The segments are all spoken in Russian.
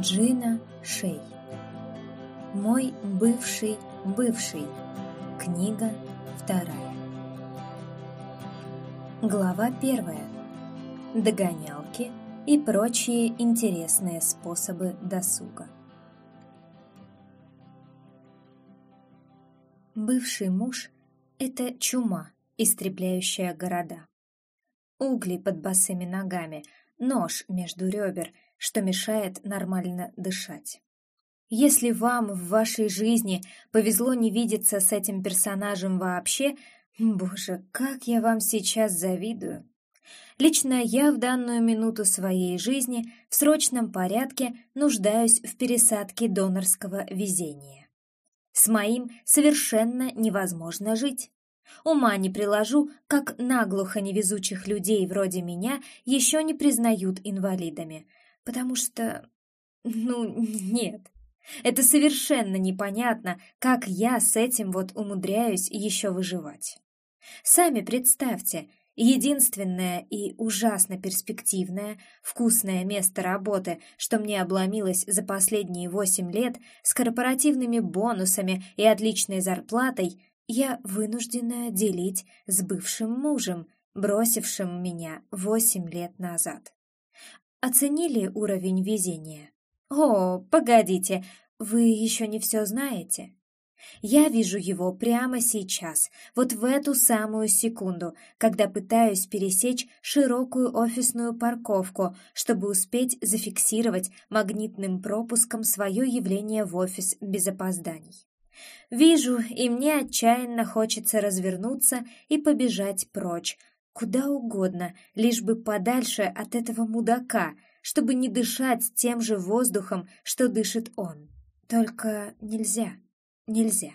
Джина Шей. Мой бывший бывший. Книга вторая. Глава первая. Догонялки и прочие интересные способы досуга. Бывший муж — это чума, истребляющая города. Угли под босыми ногами, нож между ребер — что мешает нормально дышать. Если вам в вашей жизни повезло не видеться с этим персонажем вообще, боже, как я вам сейчас завидую. Лично я в данную минуту своей жизни в срочном порядке нуждаюсь в пересадке донорского везения. С моим совершенно невозможно жить. Ума не приложу, как наглухо невезучих людей вроде меня еще не признают инвалидами – потому что... Ну, нет. Это совершенно непонятно, как я с этим вот умудряюсь еще выживать. Сами представьте, единственное и ужасно перспективное, вкусное место работы, что мне обломилось за последние восемь лет с корпоративными бонусами и отличной зарплатой, я вынуждена делить с бывшим мужем, бросившим меня восемь лет назад. Оценили уровень везения? О, погодите, вы еще не все знаете? Я вижу его прямо сейчас, вот в эту самую секунду, когда пытаюсь пересечь широкую офисную парковку, чтобы успеть зафиксировать магнитным пропуском свое явление в офис без опозданий. Вижу, и мне отчаянно хочется развернуться и побежать прочь, Куда угодно, лишь бы подальше от этого мудака, чтобы не дышать тем же воздухом, что дышит он. Только нельзя, нельзя.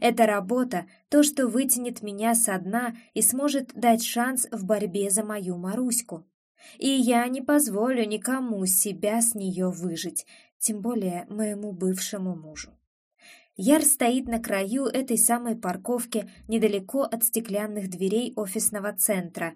Эта работа — то, что вытянет меня со дна и сможет дать шанс в борьбе за мою Маруську. И я не позволю никому себя с нее выжить, тем более моему бывшему мужу. Яр стоит на краю этой самой парковки недалеко от стеклянных дверей офисного центра.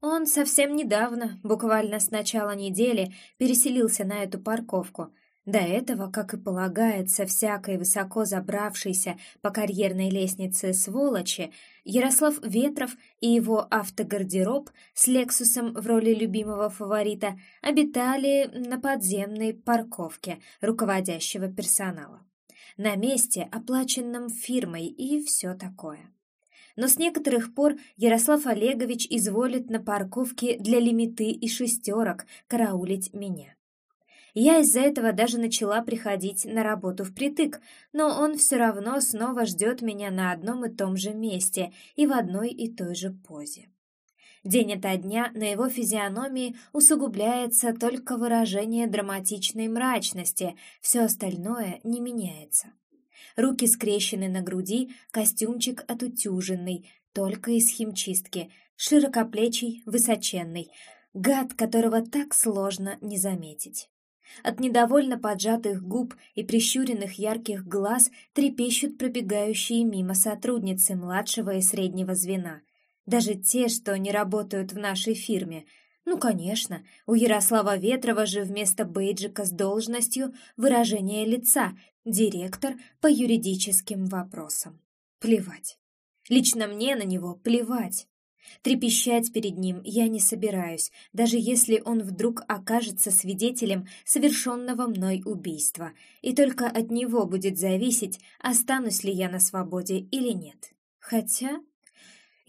Он совсем недавно, буквально с начала недели, переселился на эту парковку. До этого, как и полагается всякой высоко забравшейся по карьерной лестнице сволочи, Ярослав Ветров и его автогардероб с Лексусом в роли любимого фаворита обитали на подземной парковке руководящего персонала на месте, оплаченном фирмой и все такое. Но с некоторых пор Ярослав Олегович изволит на парковке для лимиты и шестерок караулить меня. Я из-за этого даже начала приходить на работу впритык, но он все равно снова ждет меня на одном и том же месте и в одной и той же позе. День ото дня на его физиономии усугубляется только выражение драматичной мрачности, все остальное не меняется. Руки скрещены на груди, костюмчик отутюженный, только из химчистки, широкоплечий, высоченный, гад, которого так сложно не заметить. От недовольно поджатых губ и прищуренных ярких глаз трепещут пробегающие мимо сотрудницы младшего и среднего звена. Даже те, что не работают в нашей фирме. Ну, конечно, у Ярослава Ветрова же вместо бейджика с должностью выражение лица «директор по юридическим вопросам». Плевать. Лично мне на него плевать. Трепещать перед ним я не собираюсь, даже если он вдруг окажется свидетелем совершенного мной убийства, и только от него будет зависеть, останусь ли я на свободе или нет. Хотя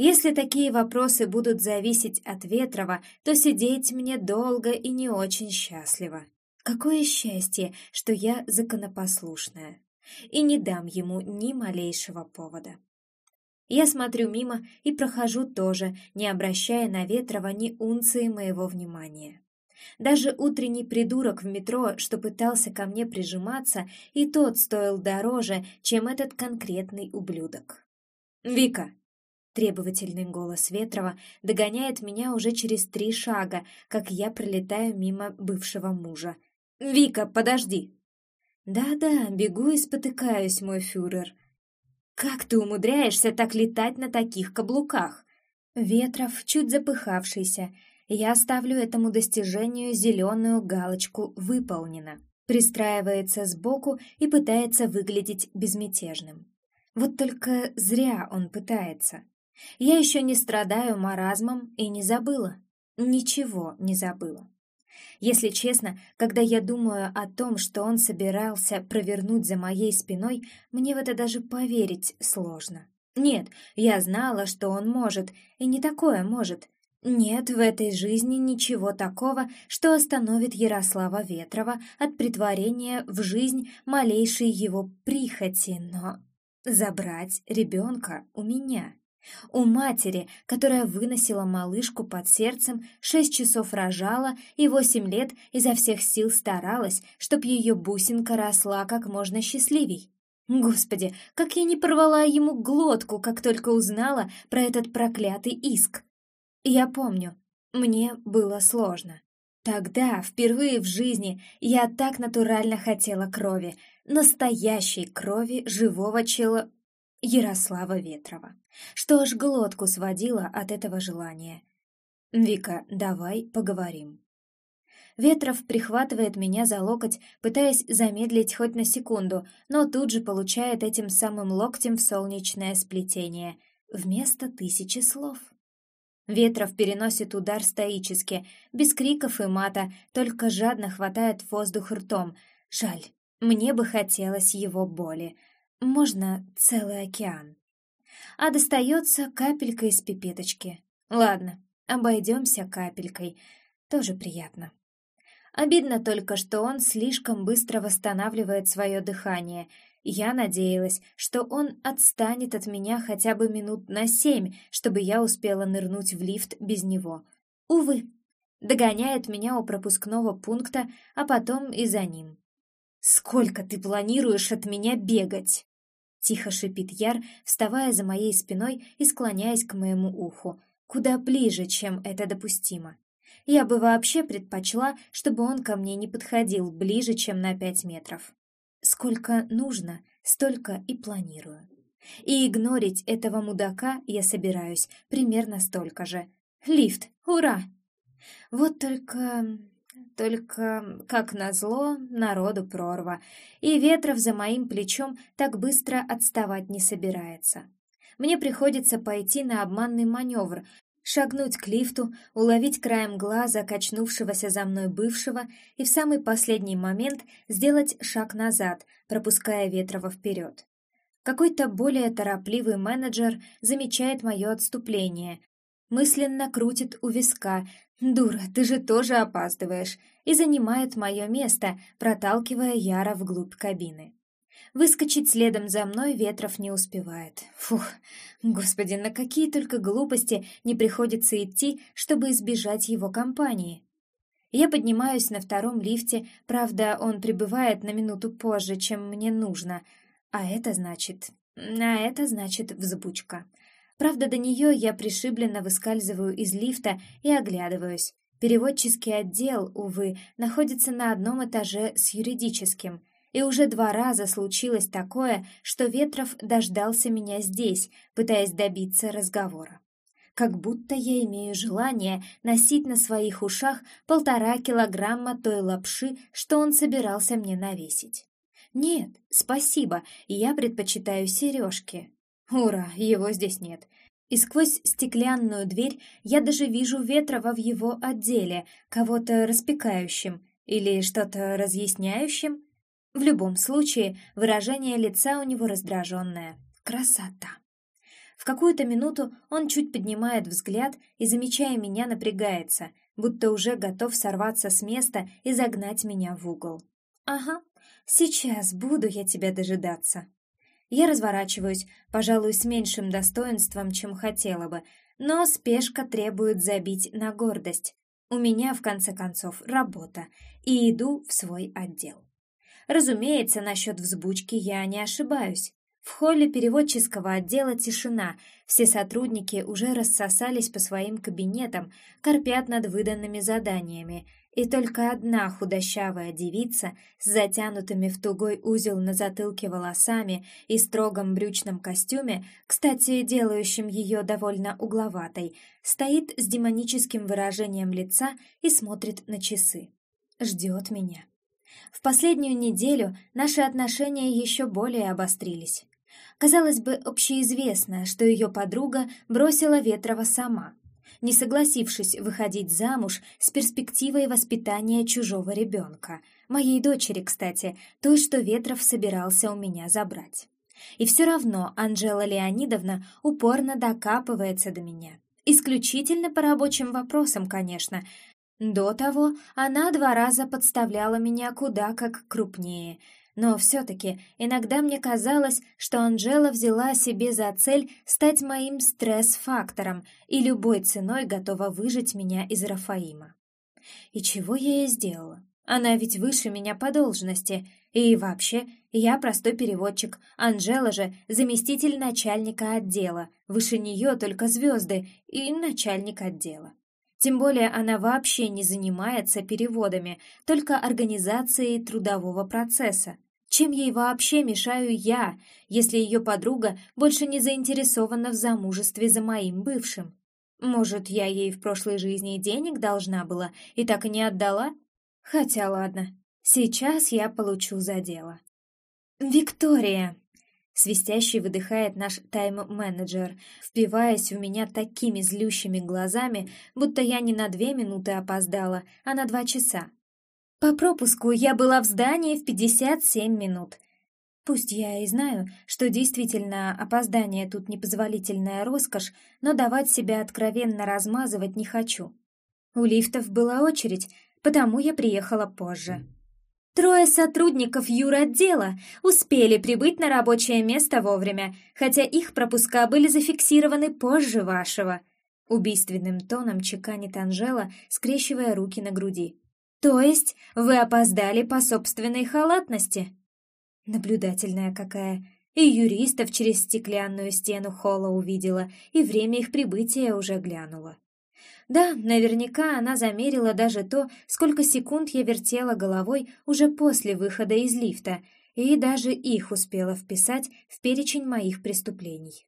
если такие вопросы будут зависеть от Ветрова, то сидеть мне долго и не очень счастливо. Какое счастье, что я законопослушная, и не дам ему ни малейшего повода. Я смотрю мимо и прохожу тоже, не обращая на Ветрова ни унции моего внимания. Даже утренний придурок в метро, что пытался ко мне прижиматься, и тот стоил дороже, чем этот конкретный ублюдок. «Вика, Требовательный голос Ветрова догоняет меня уже через три шага, как я пролетаю мимо бывшего мужа. «Вика, подожди!» «Да-да, бегу и спотыкаюсь, мой фюрер». «Как ты умудряешься так летать на таких каблуках?» Ветров, чуть запыхавшийся. Я ставлю этому достижению зеленую галочку «Выполнено». пристраивается сбоку и пытается выглядеть безмятежным. Вот только зря он пытается. Я еще не страдаю маразмом и не забыла. Ничего не забыла. Если честно, когда я думаю о том, что он собирался провернуть за моей спиной, мне в это даже поверить сложно. Нет, я знала, что он может, и не такое может. Нет в этой жизни ничего такого, что остановит Ярослава Ветрова от притворения в жизнь малейшей его прихоти, но забрать ребенка у меня. У матери, которая выносила малышку под сердцем, шесть часов рожала и восемь лет изо всех сил старалась, чтоб ее бусинка росла как можно счастливей. Господи, как я не порвала ему глотку, как только узнала про этот проклятый иск. Я помню, мне было сложно. Тогда, впервые в жизни, я так натурально хотела крови, настоящей крови живого чела Ярослава Ветрова, что аж глотку сводила от этого желания. «Вика, давай поговорим». Ветров прихватывает меня за локоть, пытаясь замедлить хоть на секунду, но тут же получает этим самым локтем в солнечное сплетение, вместо тысячи слов. Ветров переносит удар стоически, без криков и мата, только жадно хватает воздух ртом. Жаль, мне бы хотелось его боли. Можно целый океан. А достается капелька из пипеточки. Ладно, обойдемся капелькой. Тоже приятно. Обидно только, что он слишком быстро восстанавливает свое дыхание. Я надеялась, что он отстанет от меня хотя бы минут на семь, чтобы я успела нырнуть в лифт без него. Увы, догоняет меня у пропускного пункта, а потом и за ним. «Сколько ты планируешь от меня бегать?» Тихо шипит Яр, вставая за моей спиной и склоняясь к моему уху, куда ближе, чем это допустимо. Я бы вообще предпочла, чтобы он ко мне не подходил ближе, чем на пять метров. Сколько нужно, столько и планирую. И игнорить этого мудака я собираюсь примерно столько же. Лифт, ура! Вот только только, как назло, народу прорва, и Ветров за моим плечом так быстро отставать не собирается. Мне приходится пойти на обманный маневр, шагнуть к лифту, уловить краем глаза качнувшегося за мной бывшего и в самый последний момент сделать шаг назад, пропуская Ветрова вперед. Какой-то более торопливый менеджер замечает мое отступление, мысленно крутит у виска, «Дура, ты же тоже опаздываешь!» и занимает мое место, проталкивая Яра вглубь кабины. Выскочить следом за мной Ветров не успевает. Фух, господи, на какие только глупости не приходится идти, чтобы избежать его компании. Я поднимаюсь на втором лифте, правда, он прибывает на минуту позже, чем мне нужно, а это значит... А это значит взбучка. Правда, до нее я пришибленно выскальзываю из лифта и оглядываюсь. Переводческий отдел, увы, находится на одном этаже с юридическим. И уже два раза случилось такое, что Ветров дождался меня здесь, пытаясь добиться разговора. Как будто я имею желание носить на своих ушах полтора килограмма той лапши, что он собирался мне навесить. Нет, спасибо, я предпочитаю сережки. Ура, его здесь нет. И сквозь стеклянную дверь я даже вижу Ветрова в его отделе, кого-то распекающим или что-то разъясняющим. В любом случае, выражение лица у него раздраженное. Красота. В какую-то минуту он чуть поднимает взгляд и, замечая меня, напрягается, будто уже готов сорваться с места и загнать меня в угол. «Ага, сейчас буду я тебя дожидаться». Я разворачиваюсь, пожалуй, с меньшим достоинством, чем хотела бы, но спешка требует забить на гордость. У меня, в конце концов, работа, и иду в свой отдел. Разумеется, насчет взбучки я не ошибаюсь. В холле переводческого отдела тишина, все сотрудники уже рассосались по своим кабинетам, корпят над выданными заданиями, и только одна худощавая девица с затянутыми в тугой узел на затылке волосами и строгом брючном костюме, кстати, делающим ее довольно угловатой, стоит с демоническим выражением лица и смотрит на часы. Ждет меня. В последнюю неделю наши отношения еще более обострились. Казалось бы, общеизвестно, что ее подруга бросила Ветрова сама, не согласившись выходить замуж с перспективой воспитания чужого ребенка, моей дочери, кстати, той, что Ветров собирался у меня забрать. И все равно Анжела Леонидовна упорно докапывается до меня. Исключительно по рабочим вопросам, конечно. До того она два раза подставляла меня куда как крупнее — но все-таки иногда мне казалось, что Анжела взяла себе за цель стать моим стресс-фактором и любой ценой готова выжить меня из Рафаима. И чего я ей сделала? Она ведь выше меня по должности. И вообще, я простой переводчик, Анжела же заместитель начальника отдела, выше нее только звезды и начальник отдела. Тем более она вообще не занимается переводами, только организацией трудового процесса. Чем ей вообще мешаю я, если ее подруга больше не заинтересована в замужестве за моим бывшим? Может, я ей в прошлой жизни денег должна была и так и не отдала? Хотя ладно, сейчас я получу за дело. «Виктория!» Свистящий выдыхает наш тайм-менеджер, впиваясь в меня такими злющими глазами, будто я не на две минуты опоздала, а на два часа. По пропуску я была в здании в 57 минут. Пусть я и знаю, что действительно опоздание тут непозволительная роскошь, но давать себя откровенно размазывать не хочу. У лифтов была очередь, потому я приехала позже. Трое сотрудников юротдела успели прибыть на рабочее место вовремя, хотя их пропуска были зафиксированы позже вашего. Убийственным тоном чеканит Анжела, скрещивая руки на груди. То есть вы опоздали по собственной халатности? Наблюдательная какая. И юристов через стеклянную стену холла увидела, и время их прибытия уже глянула. Да, наверняка она замерила даже то, сколько секунд я вертела головой уже после выхода из лифта, и даже их успела вписать в перечень моих преступлений.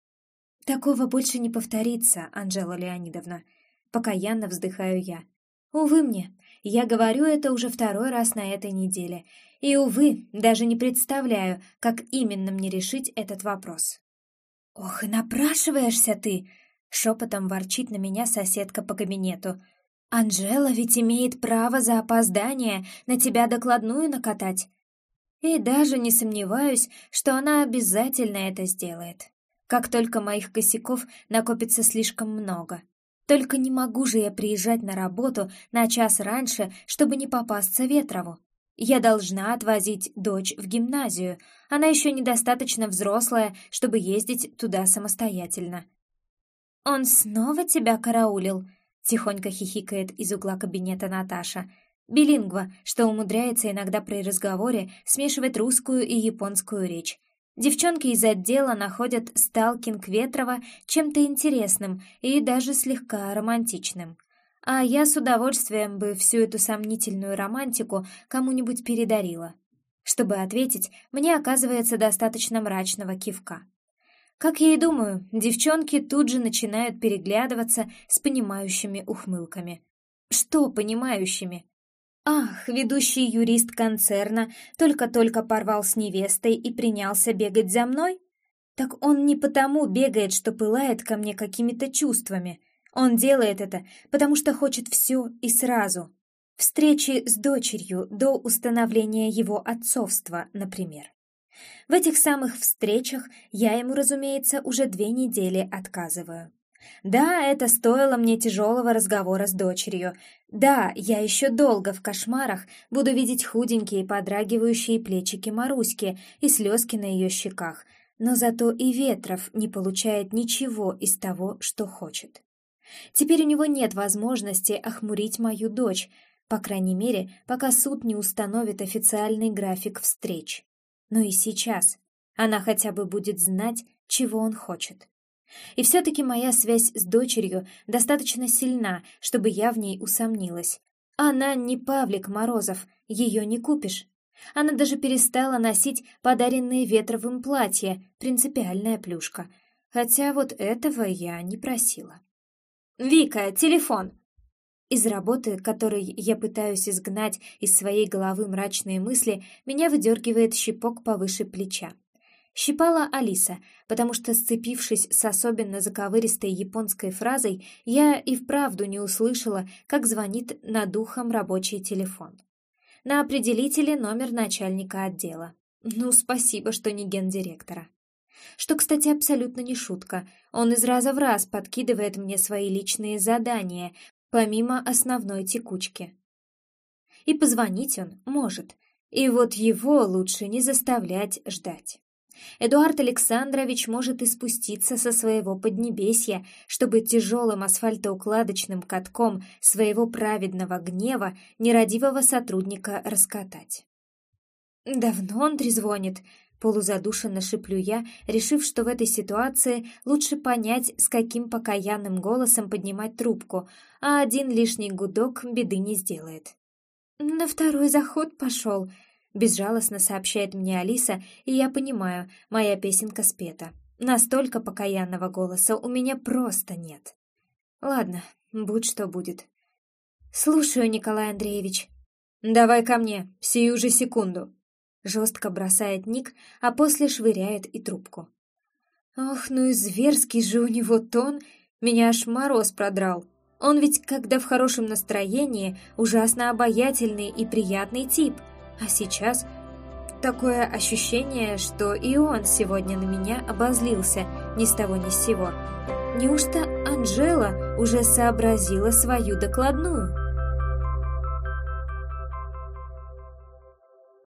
Такого больше не повторится, Анжела Леонидовна. Покаянно вздыхаю я. Увы мне, я говорю это уже второй раз на этой неделе, и, увы, даже не представляю, как именно мне решить этот вопрос. «Ох, и напрашиваешься ты!» Шепотом ворчит на меня соседка по кабинету. «Анжела ведь имеет право за опоздание на тебя докладную накатать». И даже не сомневаюсь, что она обязательно это сделает. Как только моих косяков накопится слишком много. Только не могу же я приезжать на работу на час раньше, чтобы не попасться Ветрову. Я должна отвозить дочь в гимназию. Она еще недостаточно взрослая, чтобы ездить туда самостоятельно. «Он снова тебя караулил?» — тихонько хихикает из угла кабинета Наташа. Билингва, что умудряется иногда при разговоре смешивать русскую и японскую речь. Девчонки из отдела находят сталкинг Ветрова чем-то интересным и даже слегка романтичным. А я с удовольствием бы всю эту сомнительную романтику кому-нибудь передарила. Чтобы ответить, мне оказывается достаточно мрачного кивка. Как я и думаю, девчонки тут же начинают переглядываться с понимающими ухмылками. Что понимающими? Ах, ведущий юрист концерна только-только порвал с невестой и принялся бегать за мной? Так он не потому бегает, что пылает ко мне какими-то чувствами. Он делает это, потому что хочет все и сразу. Встречи с дочерью до установления его отцовства, например. В этих самых встречах я ему, разумеется, уже две недели отказываю. Да, это стоило мне тяжелого разговора с дочерью. Да, я еще долго в кошмарах буду видеть худенькие подрагивающие плечики Маруськи и слезки на ее щеках, но зато и Ветров не получает ничего из того, что хочет. Теперь у него нет возможности охмурить мою дочь, по крайней мере, пока суд не установит официальный график встреч. Но и сейчас она хотя бы будет знать, чего он хочет. И все-таки моя связь с дочерью достаточно сильна, чтобы я в ней усомнилась. Она не Павлик Морозов, ее не купишь. Она даже перестала носить подаренные ветровым платья, принципиальная плюшка. Хотя вот этого я не просила. «Вика, телефон!» Из работы, которой я пытаюсь изгнать из своей головы мрачные мысли, меня выдергивает щипок повыше плеча. Щипала Алиса, потому что, сцепившись с особенно заковыристой японской фразой, я и вправду не услышала, как звонит над ухом рабочий телефон. На определителе номер начальника отдела. Ну, спасибо, что не гендиректора. Что, кстати, абсолютно не шутка. Он из раза в раз подкидывает мне свои личные задания, помимо основной текучки. И позвонить он может. И вот его лучше не заставлять ждать. Эдуард Александрович может и спуститься со своего поднебесья, чтобы тяжелым асфальтоукладочным катком своего праведного гнева нерадивого сотрудника раскатать. «Давно он трезвонит», — полузадушенно шиплю я, решив, что в этой ситуации лучше понять, с каким покаянным голосом поднимать трубку, а один лишний гудок беды не сделает. «На второй заход пошел», Безжалостно сообщает мне Алиса, и я понимаю, моя песенка спета. Настолько покаянного голоса у меня просто нет. Ладно, будь что будет. Слушаю, Николай Андреевич. Давай ко мне, сию же секунду. Жестко бросает Ник, а после швыряет и трубку. Ох, ну и зверский же у него тон, меня аж мороз продрал. Он ведь, когда в хорошем настроении, ужасно обаятельный и приятный тип — а сейчас такое ощущение, что и он сегодня на меня обозлился ни с того ни с сего. Неужто Анжела уже сообразила свою докладную?